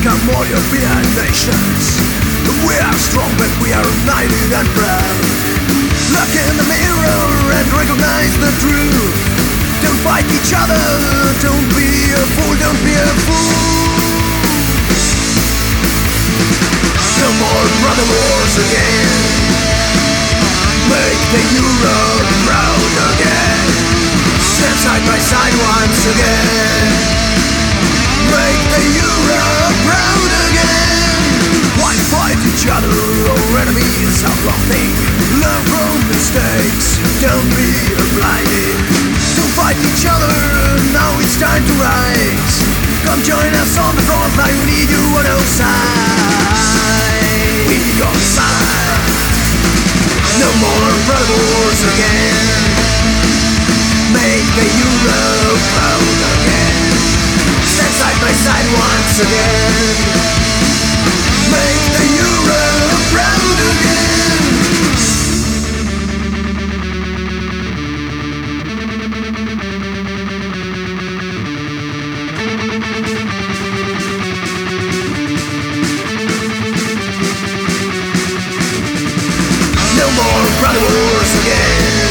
come all European nations. We are strong, but we are united and proud. Look in the mirror and recognize the truth. Don't fight each other, don't be a fool, don't be a fool. No more brother wars again. Make the Europe proud again. Stand side by side once again. Make Europe proud again. Why fight each other? Our enemies are plotting. Learn from mistakes. Don't be blinded. Don't fight each other. Now it's time to rise. Come join us on the front line. We need you on our side. We. No more wars again. Make the Europe proud. Side once again. Make the Europe proud again. No more brother wars again.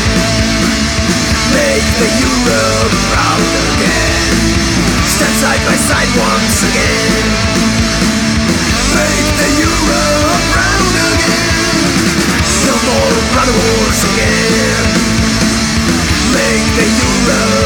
Make the Europe proud again. By side once again. Make the Europe proud again. No more brother wars again. Make the Europe